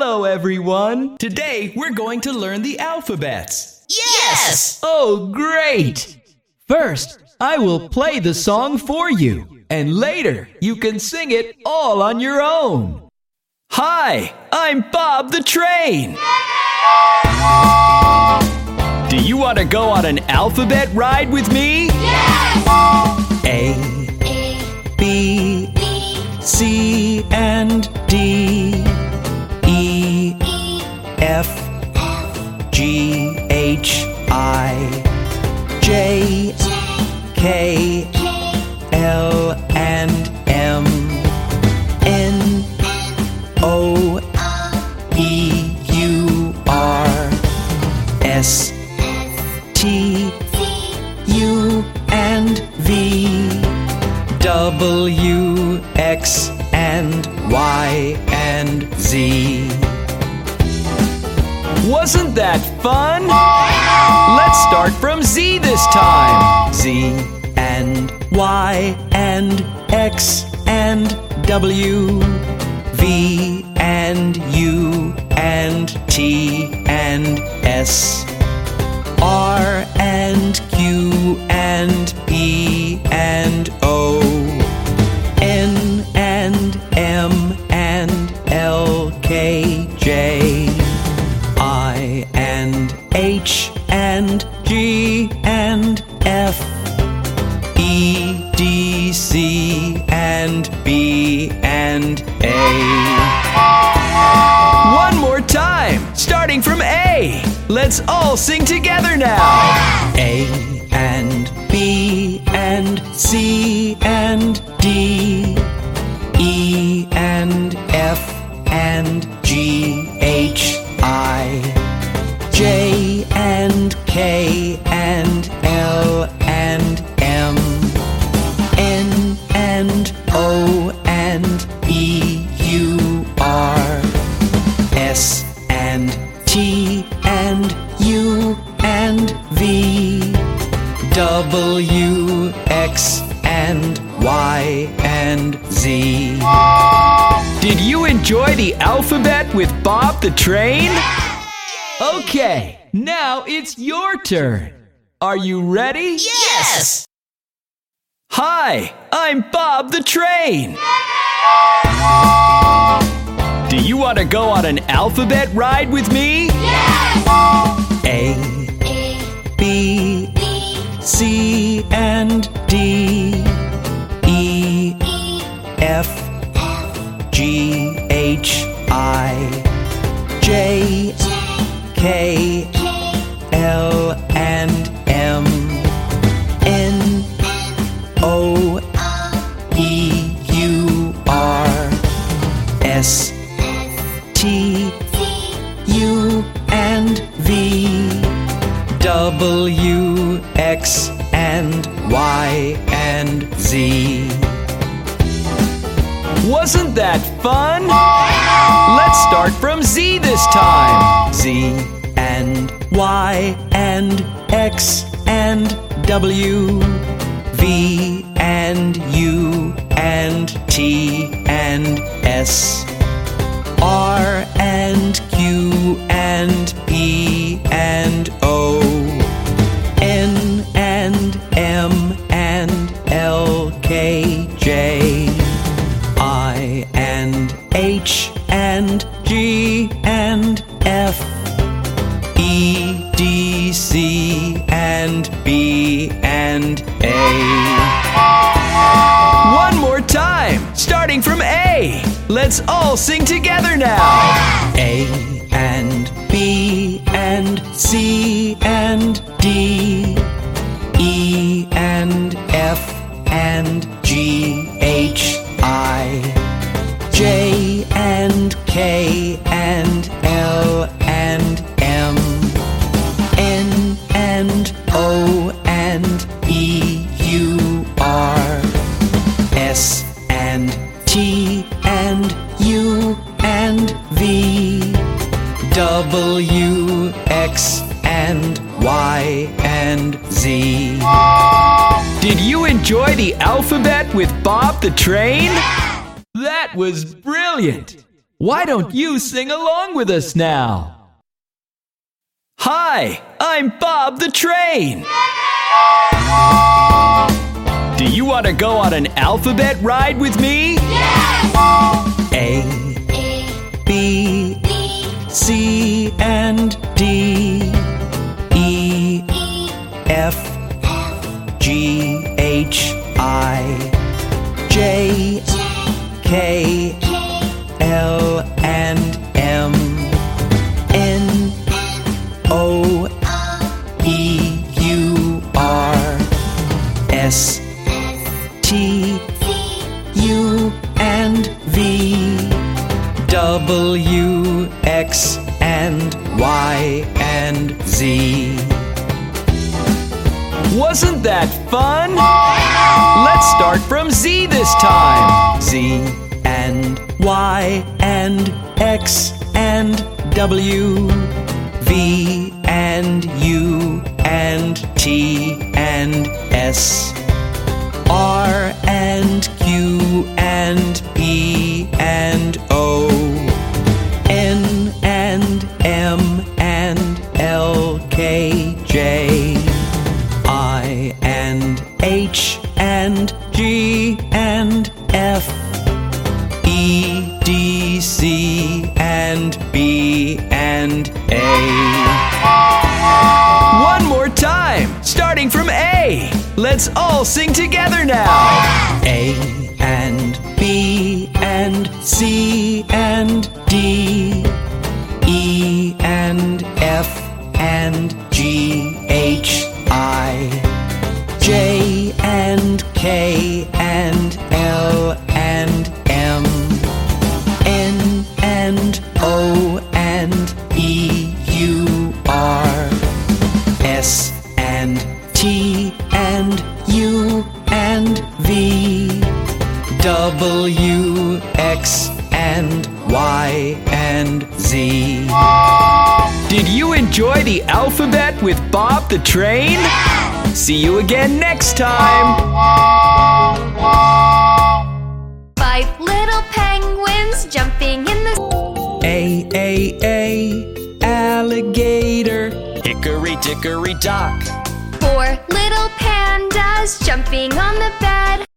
Hello, everyone. Today we're going to learn the alphabets. Yes! Oh, great! First, I will play the song for you, and later you can sing it all on your own. Hi, I'm Bob the Train. Do you want to go on an alphabet ride with me? Yes! A, B, C, and D, J, K, L, and M, N, O, E, U, R, S, T, U, and V, W, X, and Y, and Z. Wasn't that fun? Let's start from Z this time. Z and Y and X and W, V and U and T and S. R and Q and P and and B and A one more time, starting from A. Let's all sing together now. A and B and C and and O and E U R. S and T and U and V W X and Y and Z. Did you enjoy the alphabet with Bob the Train? Okay, now it's your turn. Are you ready? Yes! Hi, I'm Bob the Train. Do you want to go on an alphabet ride with me? Yes! A, B, C, and D, E, F, G, H, I, J, K, X, and Y, and Z. Wasn't that fun? Let's start from Z this time. Z and Y and X and W, V and U and T and S. R and Q and Let's all sing together now. A and B and C and D, E and F and G H I, J and K and L W X and Y and Z. Did you enjoy the alphabet with Bob the Train? That was brilliant! Why don't you sing along with us now? Hi, I'm Bob the Train. Do you want to go on an alphabet ride with me? Yes! A, A, B, B, C, and D, E, F, G, H, I, J, K, W, X, and Y, and Z. Wasn't that fun? Let's start from Z this time. Z and Y and X and W, V and U and T and S. R and Q and P and O C and B and A one more time, starting from A. Let's all sing together now. A and B and C and D, W X and Y and Z. Did you enjoy the alphabet with Bob the Train? See you again next time. Five little penguins jumping in the A A A alligator. Hickory dickory dock. four little pandas jumping on the bed.